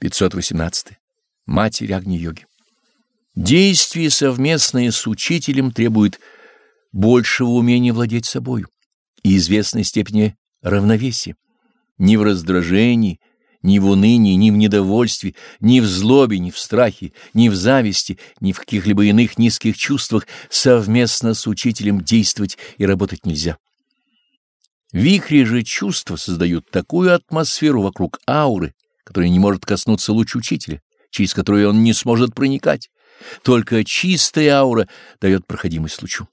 518. Матерь Агни-йоги. Действие совместное с учителем требует большего умения владеть собою и известной степени равновесия. Ни в раздражении, ни в унынии, ни в недовольстве, ни в злобе, ни в страхе, ни в зависти, ни в каких-либо иных низких чувствах совместно с учителем действовать и работать нельзя. Вихри же чувства создают такую атмосферу вокруг ауры, которая не может коснуться луч учителя, через которую он не сможет проникать. Только чистая аура дает проходимость лучу.